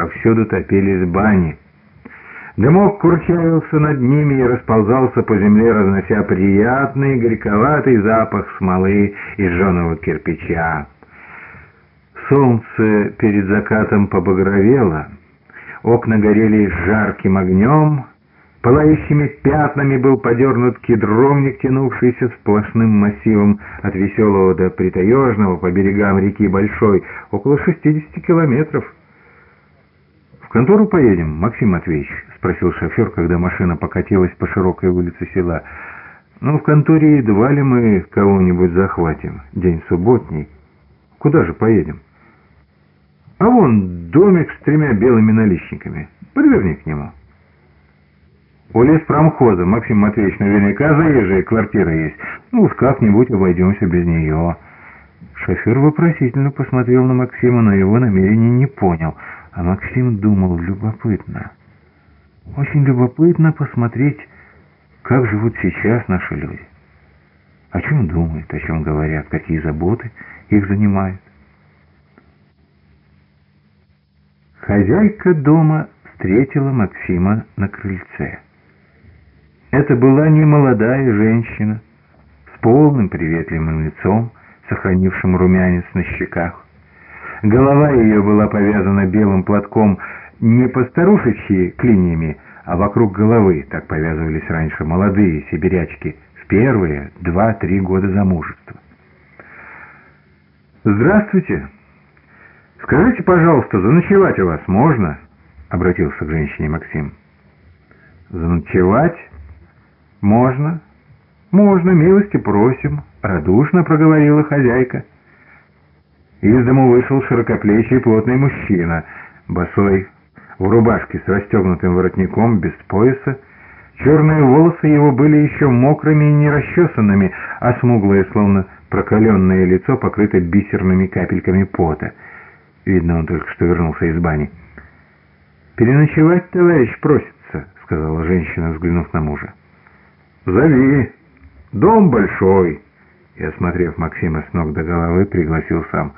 Повсюду топились бани. Дымок курчавился над ними и расползался по земле, разнося приятный горьковатый запах смолы и жженого кирпича. Солнце перед закатом побагровело, окна горели жарким огнем, пылающими пятнами был подернут кедровник, тянувшийся сплошным массивом от Веселого до Притаежного по берегам реки Большой, около 60 километров. «В контору поедем, Максим Матвеевич?» — спросил шофер, когда машина покатилась по широкой улице села. «Ну, в конторе едва ли мы кого-нибудь захватим. День субботний. Куда же поедем?» «А вон домик с тремя белыми наличниками. Подверни к нему». «У леспромхоза, Максим Матвеевич, наверняка заезжая квартира есть. Ну уж как-нибудь обойдемся без нее». Шофер вопросительно посмотрел на Максима, но его намерение не понял — а Максим думал, любопытно. Очень любопытно посмотреть, как живут сейчас наши люди. О чем думают, о чем говорят, какие заботы их занимают. Хозяйка дома встретила Максима на крыльце. Это была немолодая женщина с полным приветливым лицом, сохранившим румянец на щеках. Голова ее была повязана белым платком не по старушечьи клиньями, а вокруг головы, так повязывались раньше молодые сибирячки в первые два-три года замужества. «Здравствуйте! Скажите, пожалуйста, заночевать у вас можно?» — обратился к женщине Максим. «Заночевать? Можно. Можно, милости просим», — радушно проговорила хозяйка. Из дому вышел широкоплечий плотный мужчина, босой, в рубашке с расстегнутым воротником, без пояса. Черные волосы его были еще мокрыми и нерасчесанными, а смуглое, словно прокаленное лицо, покрыто бисерными капельками пота. Видно, он только что вернулся из бани. «Переночевать, товарищ, просится», — сказала женщина, взглянув на мужа. «Зови. Дом большой». И, осмотрев Максима с ног до головы, пригласил сам.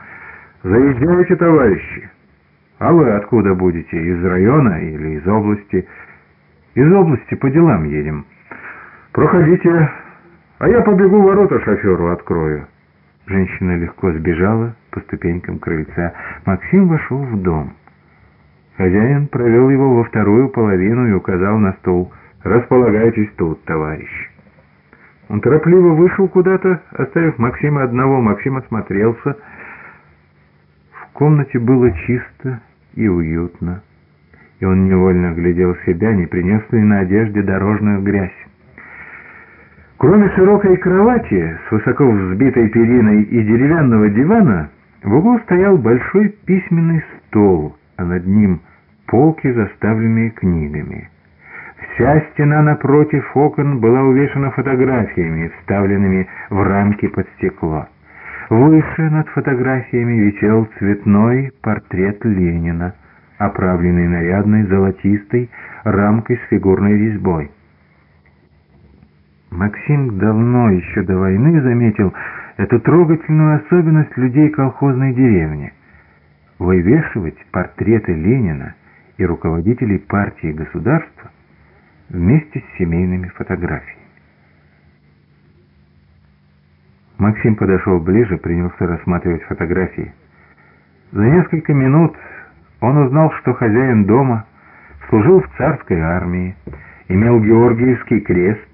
«Заезжайте, товарищи! А вы откуда будете? Из района или из области?» «Из области по делам едем. Проходите, а я побегу ворота шоферу открою». Женщина легко сбежала по ступенькам крыльца. Максим вошел в дом. Хозяин провел его во вторую половину и указал на стул. «Располагайтесь тут, товарищ». Он торопливо вышел куда-то, оставив Максима одного. Максим осмотрелся. В комнате было чисто и уютно, и он невольно глядел себя, не принес ли на одежде дорожную грязь. Кроме широкой кровати с высоко взбитой периной и деревянного дивана, в углу стоял большой письменный стол, а над ним полки, заставленные книгами. Вся стена напротив окон была увешана фотографиями, вставленными в рамки под стекло. Выше над фотографиями висел цветной портрет Ленина, оправленный нарядной золотистой рамкой с фигурной резьбой. Максим давно, еще до войны, заметил эту трогательную особенность людей колхозной деревни. Вывешивать портреты Ленина и руководителей партии и государства вместе с семейными фотографиями. Максим подошел ближе, принялся рассматривать фотографии. За несколько минут он узнал, что хозяин дома служил в царской армии, имел Георгиевский крест,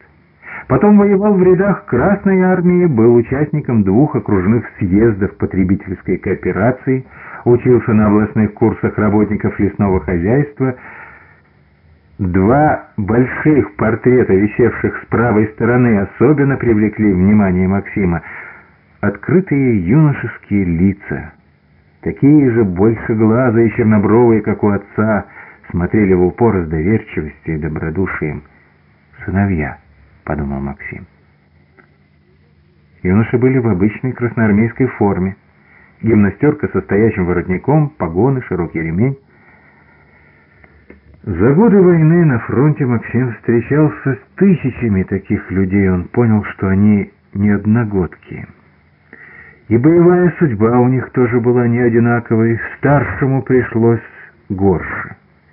потом воевал в рядах Красной армии, был участником двух окружных съездов потребительской кооперации, учился на областных курсах работников лесного хозяйства. Два больших портрета, висевших с правой стороны, особенно привлекли внимание Максима открытые юношеские лица, такие же больше глаза и чернобровые, как у отца, смотрели в упор с доверчивостью и добродушием. «Сыновья», — подумал Максим. Юноши были в обычной красноармейской форме. Гимнастерка со стоящим воротником, погоны, широкий ремень. За годы войны на фронте Максим встречался с тысячами таких людей. Он понял, что они не одногодки. И боевая судьба у них тоже была не одинаковой. Старшему пришлось горше.